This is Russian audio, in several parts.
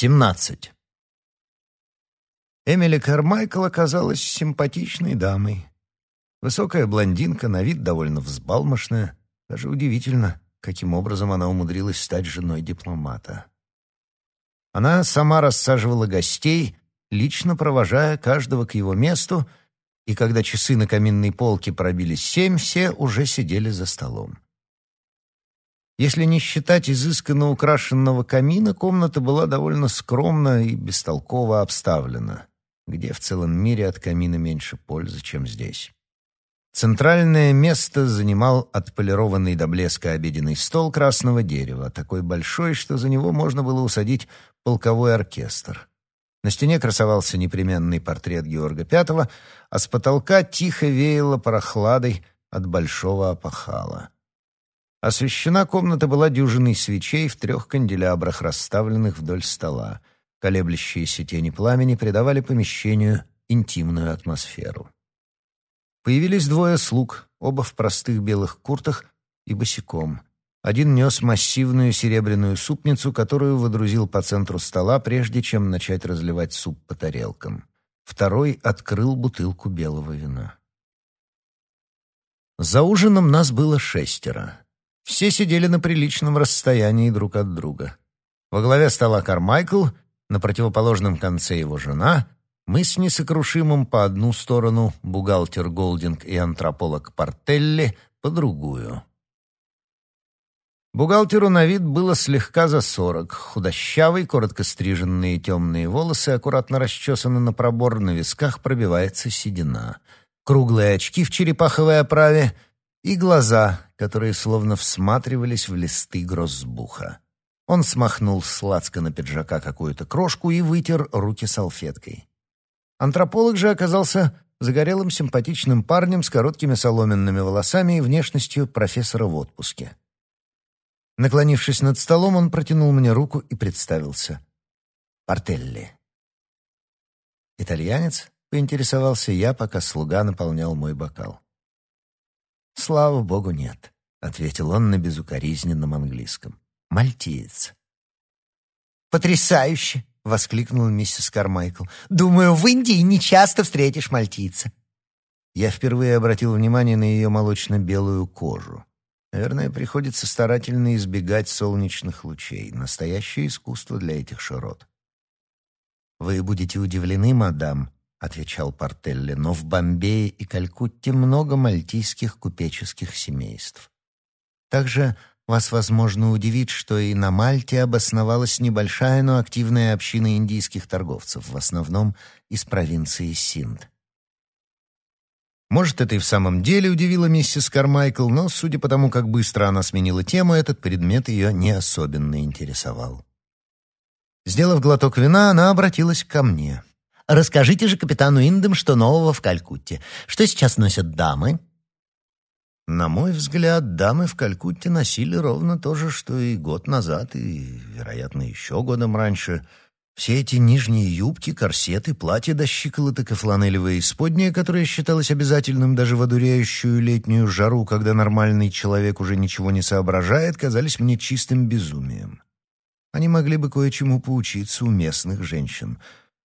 17. Эмили Кармайкл оказалась симпатичной дамой. Высокая блондинка, на вид довольно взбалмошная. Даже удивительно, каким образом она умудрилась стать женой дипломата. Она сама рассаживала гостей, лично провожая каждого к его месту, и когда часы на каминной полке пробили семь, все уже сидели за столом. Если не считать изысканно украшенного камина, комната была довольно скромно и бестолково обставлена, где в целом мире от камина меньше пользы, чем здесь. Центральное место занимал отполированный до блеска обеденный стол красного дерева, такой большой, что за него можно было усадить полковой оркестр. На стене красовался непременный портрет Георга V, а с потолка тихо веяло прохладой от большого опахала. Освещена комната была дюжиной свечей в трех канделябрах, расставленных вдоль стола. Колеблющиеся тени пламени придавали помещению интимную атмосферу. Появились двое слуг, оба в простых белых куртах и босиком. Один нес массивную серебряную супницу, которую водрузил по центру стола, прежде чем начать разливать суп по тарелкам. Второй открыл бутылку белого вина. За ужином нас было шестеро. Все сидели на приличном расстоянии друг от друга. Во главе стола Кармайкл, на противоположном конце его жена, мы с несокрушимым по одну сторону, бухгалтер Голдинг и антрополог Портелли по другую. Бухгалтеру на вид было слегка за сорок. Худощавый, коротко стриженные темные волосы, аккуратно расчесаны на пробор, на висках пробивается седина. Круглые очки в черепаховой оправе — и глаза, которые словно всматривались в листы грозбуха. Он смахнул с на пиджака какую-то крошку и вытер руки салфеткой. Антрополог же оказался загорелым симпатичным парнем с короткими соломенными волосами и внешностью профессора в отпуске. Наклонившись над столом, он протянул мне руку и представился. «Портелли». «Итальянец?» — поинтересовался я, пока слуга наполнял мой бокал. «Слава богу, нет», — ответил он на безукоризненном английском. «Мальтиец». «Потрясающе!» — воскликнула миссис Кармайкл. «Думаю, в Индии не часто встретишь мальтийца». Я впервые обратил внимание на ее молочно-белую кожу. Наверное, приходится старательно избегать солнечных лучей. Настоящее искусство для этих широт. «Вы будете удивлены, мадам», — отвечал Портелли, «но в Бомбее и Калькутте много мальтийских купеческих семейств. Также вас, возможно, удивит, что и на Мальте обосновалась небольшая, но активная община индийских торговцев, в основном из провинции Синд. Может, это и в самом деле удивило миссис Кармайкл, но, судя по тому, как быстро она сменила тему, этот предмет ее не особенно интересовал. Сделав глоток вина, она обратилась ко мне. Расскажите же капитану Индам, что нового в Калькутте. Что сейчас носят дамы?» На мой взгляд, дамы в Калькутте носили ровно то же, что и год назад, и, вероятно, еще годом раньше. Все эти нижние юбки, корсеты, платья до щиколоток и фланелевые исподние, которое считалось обязательным даже в одуряющую летнюю жару, когда нормальный человек уже ничего не соображает, казались мне чистым безумием. Они могли бы кое-чему поучиться у местных женщин.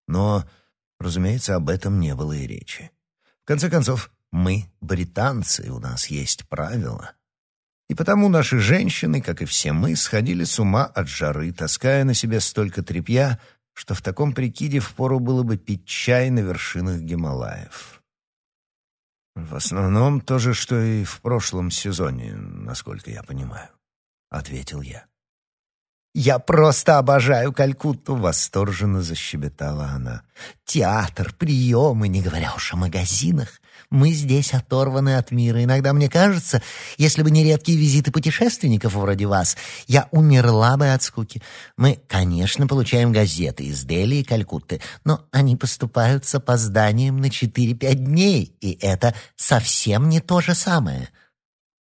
Но Разумеется, об этом не было и речи. В конце концов, мы британцы, у нас есть правила. И потому наши женщины, как и все мы, сходили с ума от жары, таская на себе столько тряпья, что в таком прикиде впору было бы пить чай на вершинах Гималаев. В основном то же, что и в прошлом сезоне, насколько я понимаю, — ответил я. «Я просто обожаю Калькутту!» — восторженно защебетала она. «Театр, приемы, не говоря уж о магазинах. Мы здесь оторваны от мира. Иногда мне кажется, если бы не редкие визиты путешественников вроде вас, я умерла бы от скуки. Мы, конечно, получаем газеты из Дели и Калькутты, но они поступают с опозданием на 4-5 дней, и это совсем не то же самое».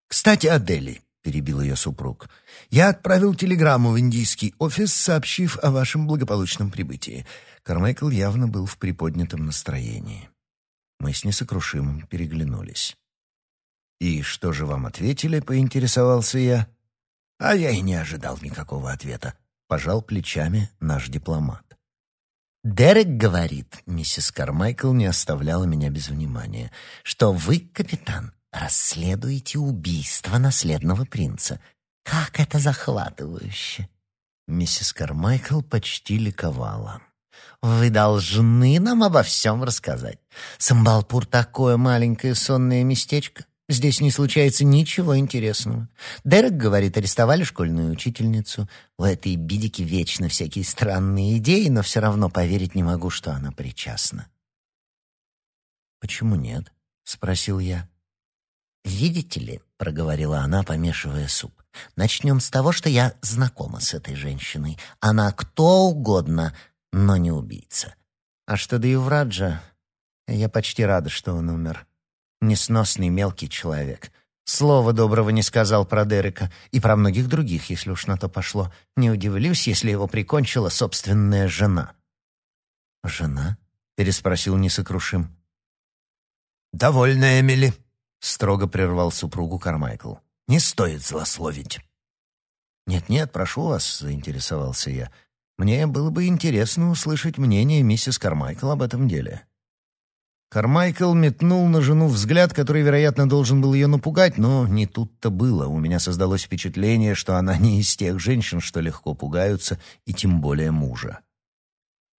«Кстати, о Дели», — перебил ее супруг. «Я отправил телеграмму в индийский офис, сообщив о вашем благополучном прибытии». Кармайкл явно был в приподнятом настроении. Мы с несокрушимым переглянулись. «И что же вам ответили?» — поинтересовался я. А я и не ожидал никакого ответа. пожал плечами наш дипломат. Дерек говорит, миссис Кармайкл не оставляла меня без внимания, что вы, капитан, расследуете убийство наследного принца. Как это захватывающе! Миссис Кармайкл почти ликовала. Вы должны нам обо всем рассказать. Самбалпур такое маленькое сонное местечко. Здесь не случается ничего интересного. Дерек говорит, арестовали школьную учительницу. У этой бидики вечно всякие странные идеи, но все равно поверить не могу, что она причастна. «Почему нет?» — спросил я. «Видите ли», — проговорила она, помешивая суп, — «начнем с того, что я знакома с этой женщиной. Она кто угодно, но не убийца. А что до Ювраджа, я почти рада, что он умер. Несносный мелкий человек. Слова доброго не сказал про Дерека и про многих других, если уж на то пошло. Не удивлюсь, если его прикончила собственная жена. «Жена?» — переспросил несокрушим. «Довольно, Эмили», — строго прервал супругу Кармайкл. «Не стоит злословить». «Нет-нет, прошу вас», — заинтересовался я. «Мне было бы интересно услышать мнение миссис Кармайкл об этом деле». Кармайкл метнул на жену взгляд, который, вероятно, должен был ее напугать, но не тут-то было. У меня создалось впечатление, что она не из тех женщин, что легко пугаются, и тем более мужа.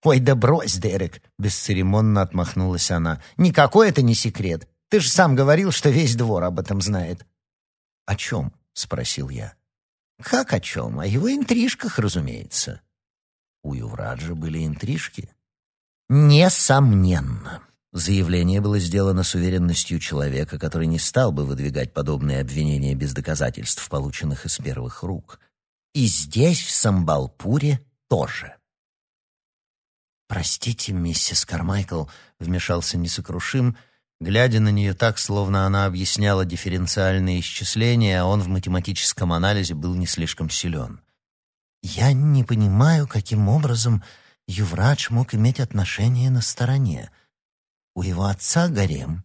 «Ой, да брось, Дерек!» — бесцеремонно отмахнулась она. «Никакой это не секрет. Ты же сам говорил, что весь двор об этом знает». «О чем?» — спросил я. «Как о чем? О его интрижках, разумеется». «У Ювраджа были интрижки?» «Несомненно». Заявление было сделано с уверенностью человека, который не стал бы выдвигать подобные обвинения без доказательств, полученных из первых рук. И здесь, в Самбалпуре, тоже. «Простите, миссис Кармайкл», — вмешался несокрушим, глядя на нее так, словно она объясняла дифференциальные исчисления, а он в математическом анализе был не слишком силен. «Я не понимаю, каким образом Юврач мог иметь отношение на стороне. У его отца гарем.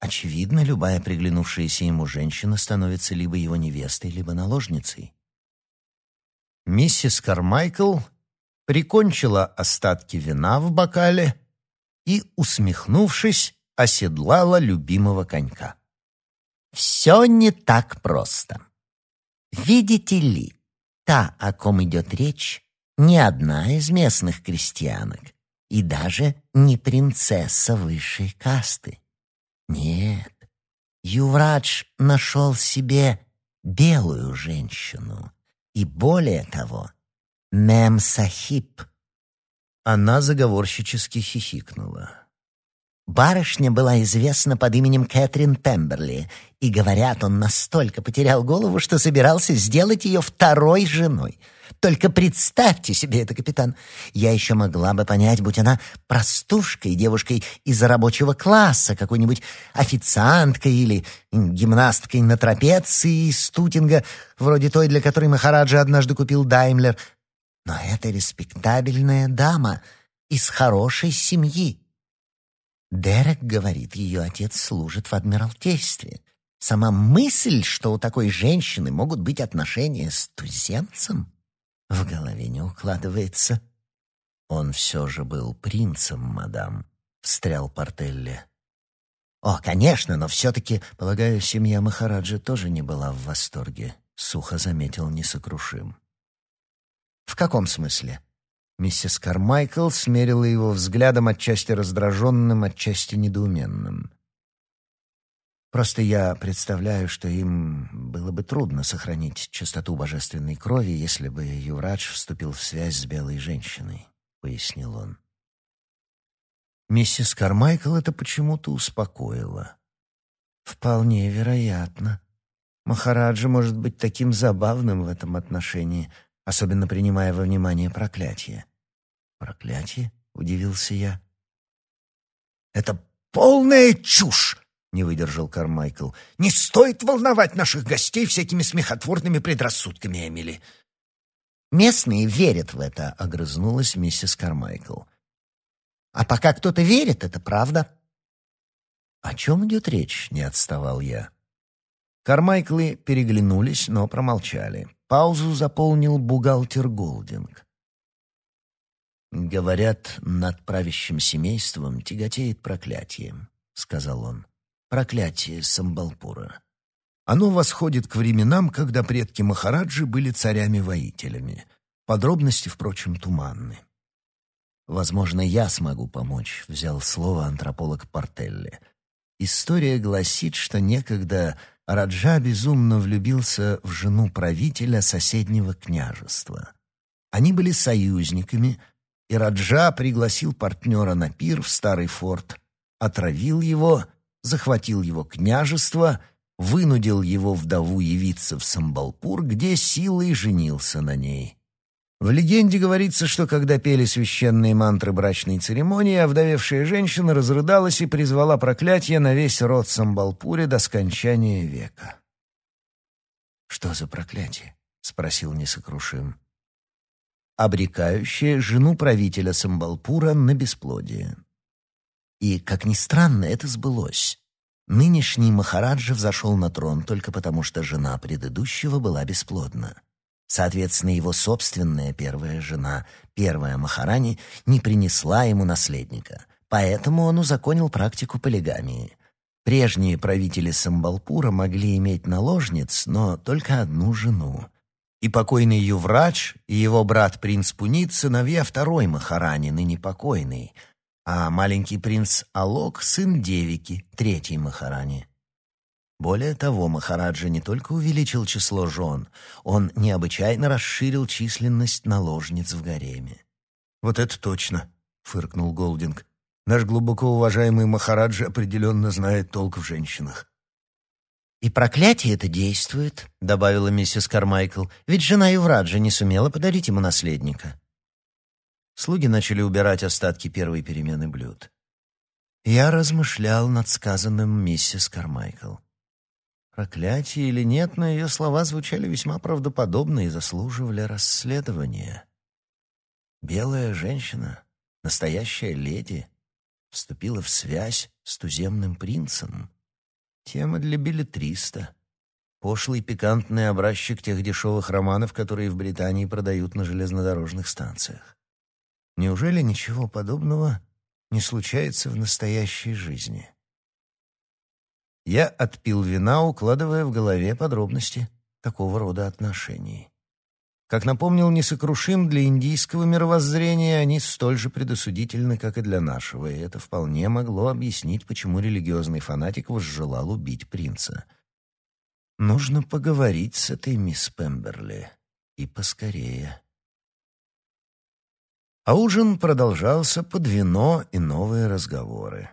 Очевидно, любая приглянувшаяся ему женщина становится либо его невестой, либо наложницей». Миссис Кармайкл прикончила остатки вина в бокале и, усмехнувшись, оседлала любимого конька. «Все не так просто. Видите ли, та, о ком идет речь, не одна из местных крестьянок и даже не принцесса высшей касты. Нет, Юврадж нашел себе белую женщину, и более того — Мем Сахиб». Она заговорщически хихикнула. Барышня была известна под именем Кэтрин Пемберли, и, говорят, он настолько потерял голову, что собирался сделать ее второй женой. Только представьте себе это, капитан. Я еще могла бы понять, будь она простушкой, девушкой из рабочего класса, какой-нибудь официанткой или гимнасткой на трапеции из Стутинга, вроде той, для которой Махараджа однажды купил Даймлер — но это респектабельная дама из хорошей семьи. Дерек говорит, ее отец служит в Адмиралтействе. Сама мысль, что у такой женщины могут быть отношения с туземцем, в голове не укладывается. Он все же был принцем, мадам, — встрял Портелли. О, конечно, но все-таки, полагаю, семья Махараджи тоже не была в восторге, — сухо заметил несокрушим. В каком смысле? Миссис Кармайкл смерила его взглядом отчасти раздраженным, отчасти недоуменным. Просто я представляю, что им было бы трудно сохранить чистоту божественной крови, если бы Юврадж вступил в связь с белой женщиной, — пояснил он. Миссис Кармайкл это почему-то успокоила. Вполне вероятно. Махараджа может быть таким забавным в этом отношении, особенно принимая во внимание проклятие. «Проклятие?» — удивился я. «Это полная чушь!» — не выдержал Кармайкл. «Не стоит волновать наших гостей всякими смехотворными предрассудками, Эмили». «Местные верят в это», — огрызнулась миссис Кармайкл. «А пока кто-то верит, это правда». «О чем идет речь?» — не отставал я. Кармайклы переглянулись, но промолчали. Паузу заполнил бухгалтер Голдинг. «Говорят, над правящим семейством тяготеет проклятие», — сказал он. «Проклятие Самбалпура. Оно восходит к временам, когда предки Махараджи были царями-воителями. Подробности, впрочем, туманны». «Возможно, я смогу помочь», — взял слово антрополог Портелли. «История гласит, что некогда Раджа безумно влюбился в жену правителя соседнего княжества. Они были союзниками — и Раджа пригласил партнера на пир в старый форт, отравил его, захватил его княжество, вынудил его вдову явиться в Самбалпур, где силой женился на ней. В легенде говорится, что когда пели священные мантры брачной церемонии, овдовевшая женщина разрыдалась и призвала проклятие на весь род Самбалпуре до скончания века. «Что за проклятие?» — спросил несокрушим обрекающее жену правителя Самбалпура на бесплодие. И, как ни странно, это сбылось. Нынешний Махараджа взошел на трон только потому, что жена предыдущего была бесплодна. Соответственно, его собственная первая жена, первая Махарани, не принесла ему наследника, поэтому он узаконил практику полигамии. Прежние правители Самбалпура могли иметь наложниц, но только одну жену. И покойный Юврач, и его брат принц Пунит — сыновья второй Махарани, ныне покойный, а маленький принц Алок — сын Девики, третьей Махарани. Более того, Махараджа не только увеличил число жен, он необычайно расширил численность наложниц в гареме. «Вот это точно!» — фыркнул Голдинг. «Наш глубоко уважаемый Махараджа определенно знает толк в женщинах. «И проклятие это действует», — добавила миссис Кармайкл, «ведь жена Ювраджа не сумела подарить ему наследника». Слуги начали убирать остатки первой перемены блюд. Я размышлял над сказанным миссис Кармайкл. Проклятие или нет, но ее слова звучали весьма правдоподобно и заслуживали расследования. Белая женщина, настоящая леди, вступила в связь с туземным принцем. Тема для билетриста. Пошлый пикантный образчик тех дешевых романов, которые в Британии продают на железнодорожных станциях. Неужели ничего подобного не случается в настоящей жизни? Я отпил вина, укладывая в голове подробности такого рода отношений. Как напомнил несокрушим, для индийского мировоззрения они столь же предосудительны, как и для нашего, и это вполне могло объяснить, почему религиозный фанатик возжелал убить принца. Нужно поговорить с этой мисс Пемберли. И поскорее. А ужин продолжался под вино и новые разговоры.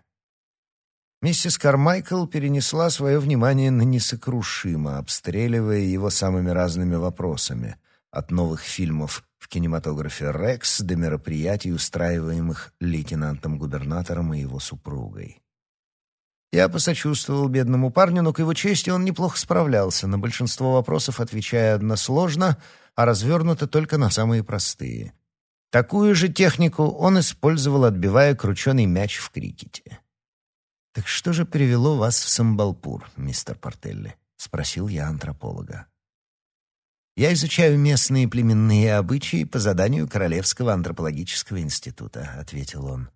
Миссис Кармайкл перенесла свое внимание на несокрушимо, обстреливая его самыми разными вопросами — от новых фильмов в кинематографе «Рекс» до мероприятий, устраиваемых лейтенантом-губернатором и его супругой. Я посочувствовал бедному парню, но к его чести он неплохо справлялся, на большинство вопросов отвечая односложно, а развернуто только на самые простые. Такую же технику он использовал, отбивая крученый мяч в крикете. «Так что же привело вас в Самбалпур, мистер Портелли?» — спросил я антрополога. Я изучаю местные племенные обычаи по заданию Королевского антропологического института», — ответил он.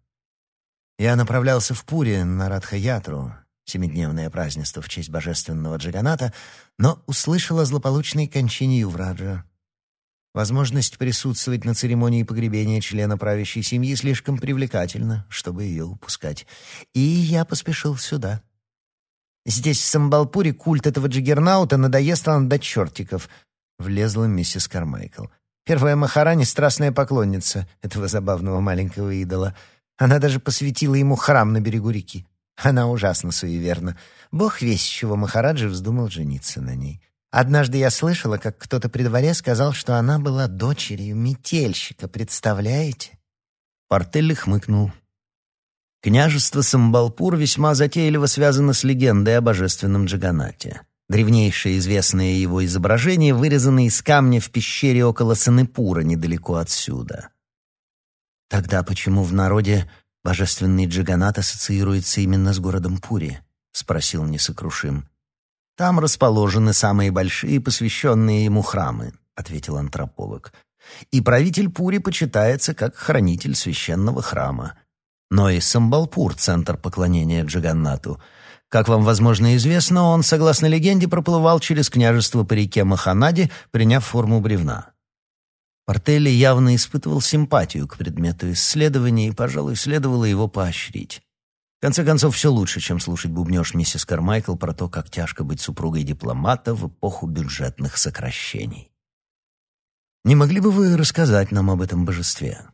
«Я направлялся в Пури на Радхаятру, семидневное празднество в честь божественного Джаганата, но услышал о злополучной кончине Ювраджа. Возможность присутствовать на церемонии погребения члена правящей семьи слишком привлекательна, чтобы ее упускать. И я поспешил сюда. Здесь, в Самбалпуре, культ этого джиггернаута надоест вам до чертиков — влезла миссис Кармайкл. Первая Махарани — страстная поклонница этого забавного маленького идола. Она даже посвятила ему храм на берегу реки. Она ужасно суеверна. Бог весь, чего Махараджи вздумал жениться на ней. Однажды я слышала, как кто-то при дворе сказал, что она была дочерью метельщика, представляете? Портелли хмыкнул. Княжество Самбалпур весьма затейливо связано с легендой о божественном Джаганате. Древнейшее известное его изображение вырезано из камня в пещере около Санепура, недалеко отсюда. Тогда почему в народе божественный Джаганат ассоциируется именно с городом Пури? спросил несокрушим. Там расположены самые большие посвященные ему храмы. — ответил антрополог. «И правитель Пури почитается как хранитель священного храма. Но и Самбалпур — центр поклонения Джаганнату. Как вам, возможно, известно, он, согласно легенде, проплывал через княжество по реке Маханади, приняв форму бревна. Портелли явно испытывал симпатию к предмету исследования и, пожалуй, следовало его поощрить. В конце концов, все лучше, чем слушать бубнёж миссис Кармайкл про то, как тяжко быть супругой дипломата в эпоху бюджетных сокращений. «Не могли бы вы рассказать нам об этом божестве?»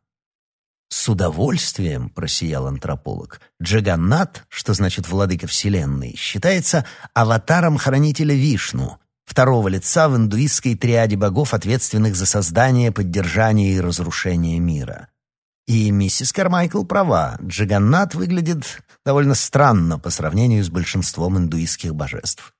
«С удовольствием», — просиял антрополог. «Джаганнат, что значит «владыка Вселенной», считается аватаром хранителя Вишну, второго лица в индуистской триаде богов, ответственных за создание, поддержание и разрушение мира. И миссис Кармайкл права, Джаганнат выглядит довольно странно по сравнению с большинством индуистских божеств.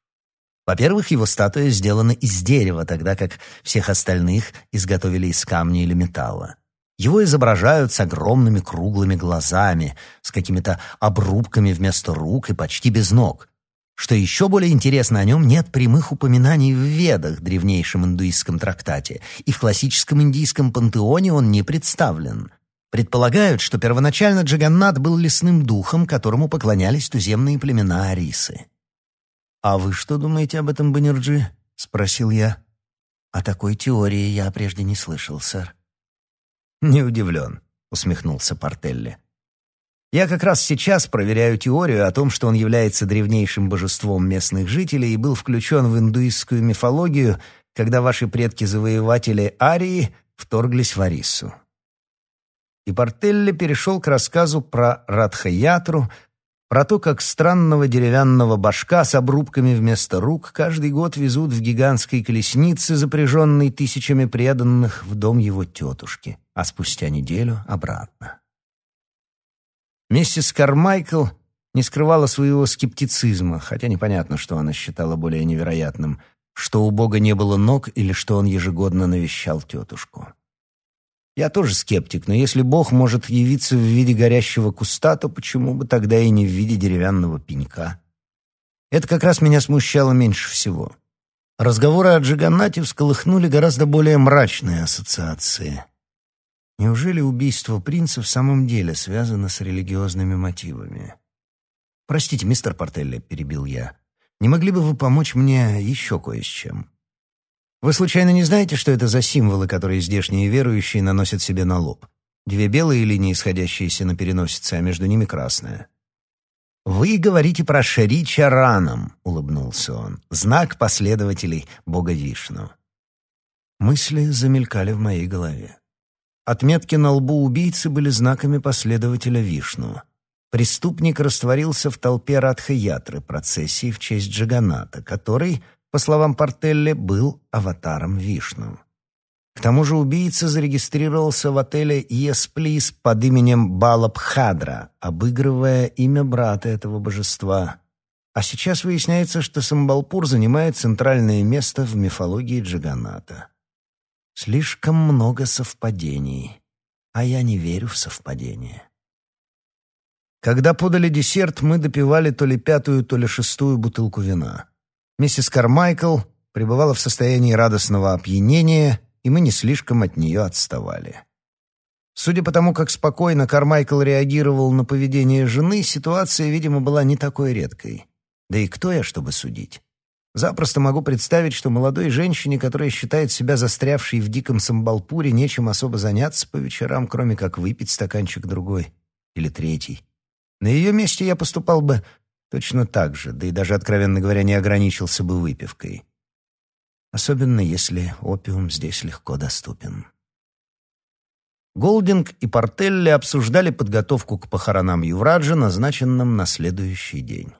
Во-первых, его статуя сделана из дерева, тогда как всех остальных изготовили из камня или металла. Его изображают с огромными круглыми глазами, с какими-то обрубками вместо рук и почти без ног. Что еще более интересно, о нем нет прямых упоминаний в Ведах, древнейшем индуистском трактате, и в классическом индийском пантеоне он не представлен. Предполагают, что первоначально Джаганнат был лесным духом, которому поклонялись туземные племена Арисы. «А вы что думаете об этом, Баннерджи?» — спросил я. «О такой теории я прежде не слышал, сэр». «Не удивлен», — усмехнулся Портелли. Я как раз сейчас проверяю теорию о том, что он является древнейшим божеством местных жителей и был включен в индуистскую мифологию, когда ваши предки-завоеватели Арии вторглись в Арису. И Портелли перешел к рассказу про Радхаятру, про то, как странного деревянного башка с обрубками вместо рук каждый год везут в гигантской колеснице, запряженной тысячами преданных в дом его тетушки, а спустя неделю обратно. Миссис Кармайкл не скрывала своего скептицизма, хотя непонятно, что она считала более невероятным, что у Бога не было ног или что он ежегодно навещал тетушку. Я тоже скептик, но если Бог может явиться в виде горящего куста, то почему бы тогда и не в виде деревянного пенька? Это как раз меня смущало меньше всего. Разговоры о Джиганнате всколыхнули гораздо более мрачные ассоциации. Неужели убийство принца в самом деле связано с религиозными мотивами? «Простите, мистер Портелли», — перебил я. «Не могли бы вы помочь мне еще кое с чем? Вы случайно не знаете, что это за символы, которые здешние верующие наносят себе на лоб? Две белые линии, сходящиеся на переносице, а между ними красная». «Вы говорите про Шри Чаранам», — улыбнулся он, — «знак последователей бога Вишну». Мысли замелькали в моей голове. Отметки на лбу убийцы были знаками последователя Вишну. Преступник растворился в толпе Радхаятры процессии в честь Джаганата, который, по словам Портелли, был аватаром Вишну. К тому же убийца зарегистрировался в отеле «Yes, Please» под именем Балабхадра, обыгрывая имя брата этого божества. А сейчас выясняется, что Самбалпур занимает центральное место в мифологии Джаганата. Слишком много совпадений, а я не верю в совпадения. Когда подали десерт, мы допивали то ли пятую, то ли шестую бутылку вина. Миссис Кармайкл пребывала в состоянии радостного опьянения, и мы не слишком от нее отставали. Судя по тому, как спокойно Кармайкл реагировал на поведение жены, ситуация, видимо, была не такой редкой. Да и кто я, чтобы судить? Запросто могу представить, что молодой женщине, которая считает себя застрявшей в диком самбалпуре, нечем особо заняться по вечерам, кроме как выпить стаканчик другой или третий. На ее месте я поступал бы точно так же, да и даже, откровенно говоря, не ограничился бы выпивкой. Особенно если опиум здесь легко доступен. Голдинг и Портелли обсуждали подготовку к похоронам Ювраджа, назначенным на следующий день.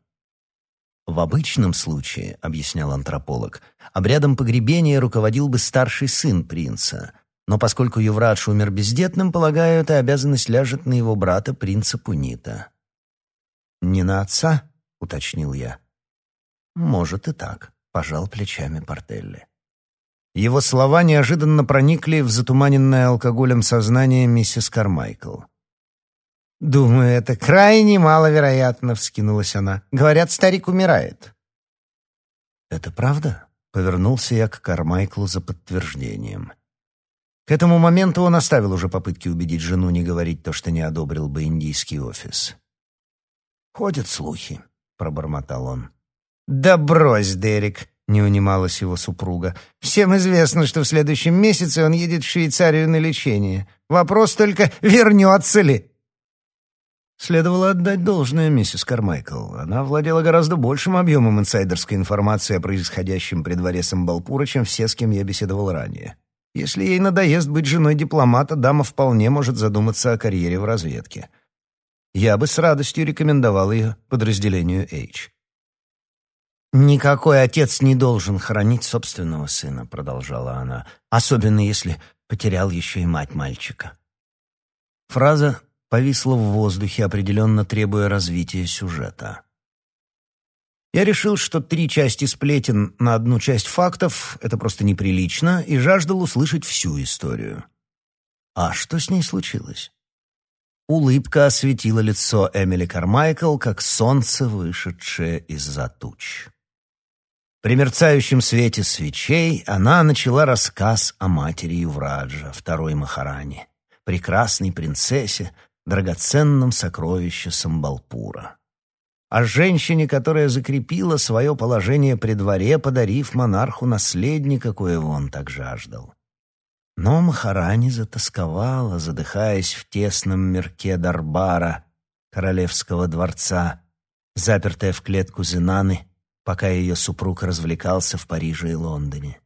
В обычном случае, объяснял антрополог, обрядом погребения руководил бы старший сын принца. Но поскольку Юврадж умер бездетным, полагаю, эта обязанность ляжет на его брата, принца Пунита. «Не на отца?» — уточнил я. «Может и так», — пожал плечами Портелли. Его слова неожиданно проникли в затуманенное алкоголем сознание миссис Кармайкл. «Думаю, это крайне маловероятно», — вскинулась она. «Говорят, старик умирает». «Это правда?» Повернулся я к Кармайклу за подтверждением. К этому моменту он оставил уже попытки убедить жену не говорить то, что не одобрил бы индийский офис. «Ходят слухи», — пробормотал он. «Да брось, Дерек», — не унималась его супруга. «Всем известно, что в следующем месяце он едет в Швейцарию на лечение. Вопрос только, вернется ли?» Следовало отдать должное миссис Кармайкл. Она владела гораздо большим объемом инсайдерской информации о происходящем при дворе Самбалпура, чем все, с кем я беседовал ранее. Если ей надоест быть женой дипломата, дама вполне может задуматься о карьере в разведке. Я бы с радостью рекомендовал ее подразделению H. «Никакой отец не должен хоронить собственного сына», — продолжала она, «особенно если потерял еще и мать мальчика». Фраза повисла в воздухе, определенно требуя развития сюжета. Я решил, что три части сплетен на одну часть фактов — это просто неприлично, и жаждал услышать всю историю. А что с ней случилось? Улыбка осветила лицо Эмили Кармайкл, как солнце, вышедшее из-за туч. При мерцающем свете свечей она начала рассказ о матери Ювраджа, второй Махарани, прекрасной принцессе, драгоценном сокровище Самбалпура. О женщине, которая закрепила свое положение при дворе, подарив монарху наследника, коего он так жаждал. Но Махарани затасковала, задыхаясь в тесном мирке Дарбара, королевского дворца, запертая в клетку Зинаны, пока ее супруг развлекался в Париже и Лондоне.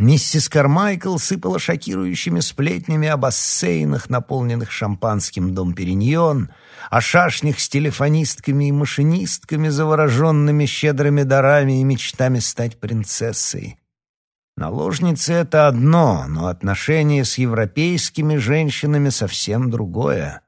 Миссис Кармайкл сыпала шокирующими сплетнями о бассейнах, наполненных шампанским дом Периньон, о шашнях с телефонистками и машинистками, завороженными щедрыми дарами и мечтами стать принцессой. Наложницы — это одно, но отношения с европейскими женщинами совсем другое.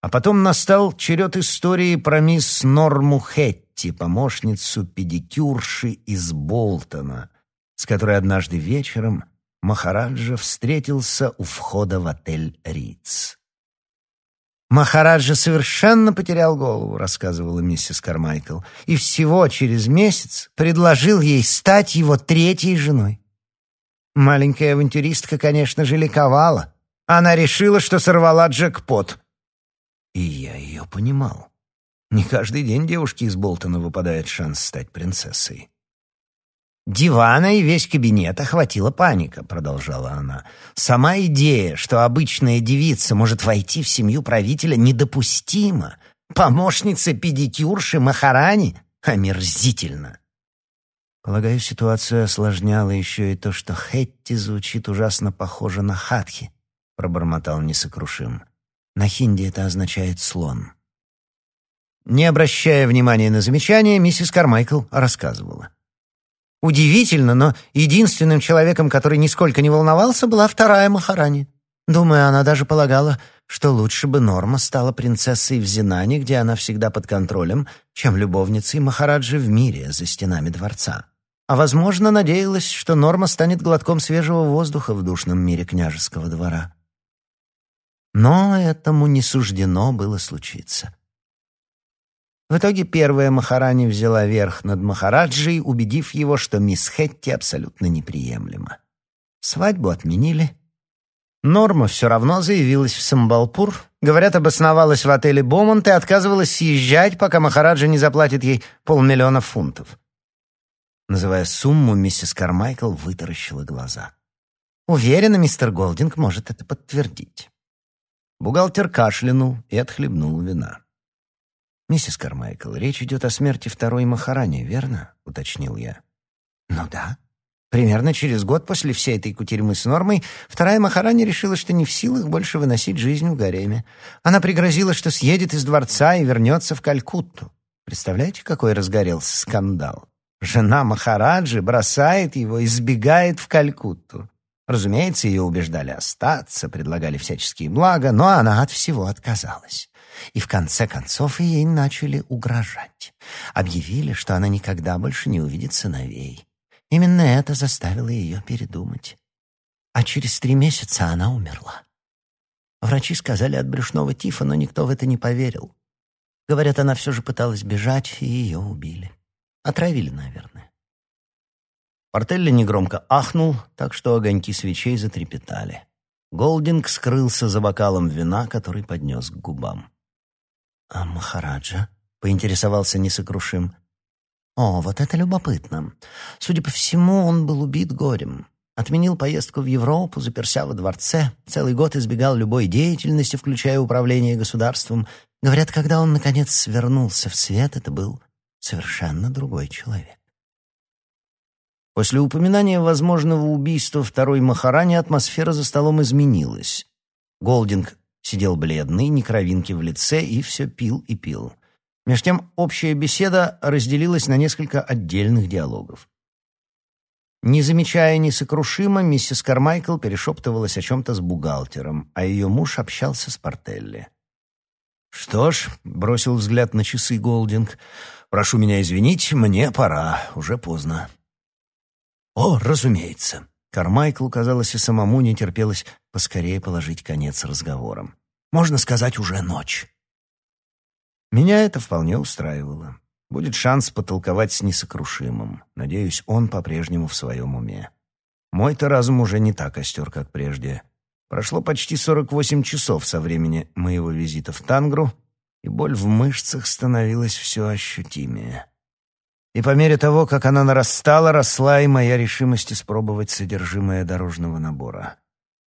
А потом настал черед истории про мисс Норму Хетти, помощницу педикюрши из Болтона — с которой однажды вечером Махараджа встретился у входа в отель «Риц». «Махараджа совершенно потерял голову», — рассказывала миссис Кармайкл, «и всего через месяц предложил ей стать его третьей женой. Маленькая авантюристка, конечно же, ликовала. Она решила, что сорвала джекпот». И я ее понимал. Не каждый день девушке из Болтона выпадает шанс стать принцессой. «Дивана и весь кабинет охватила паника», — продолжала она. «Сама идея, что обычная девица может войти в семью правителя, недопустима. Помощница педикюрши Махарани омерзительно». Полагаю, ситуацию осложняло еще и то, что Хетти звучит ужасно похоже на Хатхи, — пробормотал несокрушим. На хинди это означает «слон». Не обращая внимания на замечания, миссис Кармайкл рассказывала. Удивительно, но единственным человеком, который нисколько не волновался, была вторая Махарани. Думаю, она даже полагала, что лучше бы Норма стала принцессой в Зинане, где она всегда под контролем, чем любовницей Махараджи в мире за стенами дворца. А, возможно, надеялась, что Норма станет глотком свежего воздуха в душном мире княжеского двора. Но этому не суждено было случиться. В итоге первая Махарани взяла верх над Махараджей, убедив его, что мисс Хетти абсолютно неприемлема. Свадьбу отменили. Норма все равно заявилась в Самбалпур. Говорят, обосновалась в отеле «Бомонт» и отказывалась съезжать, пока Махараджа не заплатит ей полмиллиона фунтов. Называя сумму, миссис Кармайкл вытаращила глаза. Уверена, мистер Голдинг может это подтвердить. Бухгалтер кашлянул и отхлебнул вина. «Миссис Кармайкл, речь идет о смерти второй Махарани, верно?» — уточнил я. «Ну да. Примерно через год после всей этой кутерьмы с Нормой вторая Махарани решила, что не в силах больше выносить жизнь в гареме. Она пригрозила, что съедет из дворца и вернется в Калькутту. Представляете, какой разгорелся скандал? Жена Махараджи бросает его и сбегает в Калькутту. Разумеется, ее убеждали остаться, предлагали всяческие блага, но она от всего отказалась. И в конце концов ей начали угрожать. Объявили, что она никогда больше не увидит сыновей. Именно это заставило ее передумать. А через три месяца она умерла. Врачи сказали от брюшного тифа, но никто в это не поверил. Говорят, она все же пыталась бежать, и ее убили. Отравили, наверное. Портелли негромко ахнул, так что огоньки свечей затрепетали. Голдинг скрылся за бокалом вина, который поднес к губам. «А Махараджа?» — поинтересовался несокрушим. «О, вот это любопытно. Судя по всему, он был убит горем. Отменил поездку в Европу, заперся во дворце, целый год избегал любой деятельности, включая управление государством. Говорят, когда он, наконец, вернулся в свет, это был совершенно другой человек. После упоминания возможного убийства второй Махарани атмосфера за столом изменилась. Голдинг сидел бледный, не кровинки в лице, и все пил и пил. Меж тем общая беседа разделилась на несколько отдельных диалогов. Не замечая несокрушимо, миссис Кармайкл перешептывалась о чем-то с бухгалтером, а ее муж общался с Портелли. «Что ж», — бросил взгляд на часы Голдинг, — «прошу меня извинить, мне пора, уже поздно». «О, разумеется!» Кармайклу, казалось, и самому не терпелось поскорее положить конец разговорам. «Можно сказать, уже ночь». Меня это вполне устраивало. Будет шанс потолковать с несокрушимым. Надеюсь, он по-прежнему в своем уме. Мой-то разум уже не так остер, как прежде. Прошло почти 48 часов со времени моего визита в Тангру, и боль в мышцах становилась все ощутимее. И по мере того, как она нарастала, росла и моя решимость испробовать содержимое дорожного набора.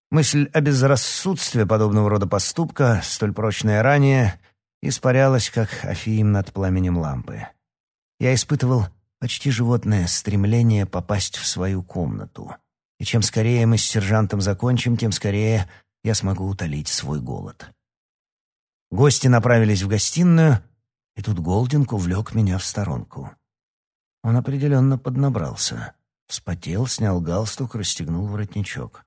Мысль о безрассудстве подобного рода поступка, столь прочная ранее, испарялась, как афиим над пламенем лампы. Я испытывал почти животное стремление попасть в свою комнату. И чем скорее мы с сержантом закончим, тем скорее я смогу утолить свой голод. Гости направились в гостиную, и тут Голдинг увлек меня в сторонку. Он определенно поднабрался. Вспотел, снял галстук, расстегнул воротничок.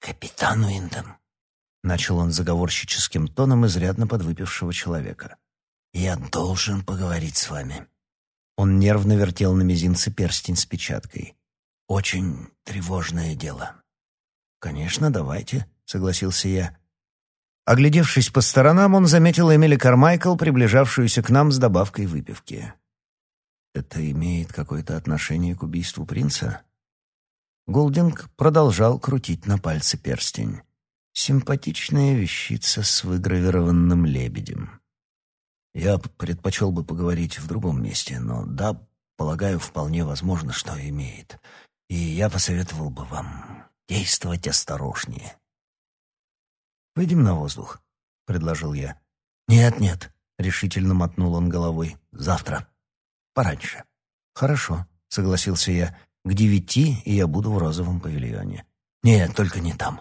«Капитан Уиндом», — начал он заговорщическим тоном изрядно подвыпившего человека. «Я должен поговорить с вами». Он нервно вертел на мизинце перстень с печаткой. «Очень тревожное дело». «Конечно, давайте», — согласился я. Оглядевшись по сторонам, он заметил Эмили Кармайкл, приближавшуюся к нам с добавкой выпивки. Это имеет какое-то отношение к убийству принца? Голдинг продолжал крутить на пальце перстень. Симпатичная вещица с выгравированным лебедем. Я предпочел бы поговорить в другом месте, но да, полагаю, вполне возможно, что имеет. И я посоветовал бы вам действовать осторожнее. «Выйдем на воздух», — предложил я. «Нет, нет», — решительно мотнул он головой. «Завтра» пораньше. Хорошо, согласился я. К девяти, я буду в розовом павильоне. Нет, только не там.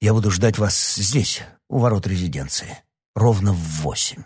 Я буду ждать вас здесь, у ворот резиденции, ровно в восемь.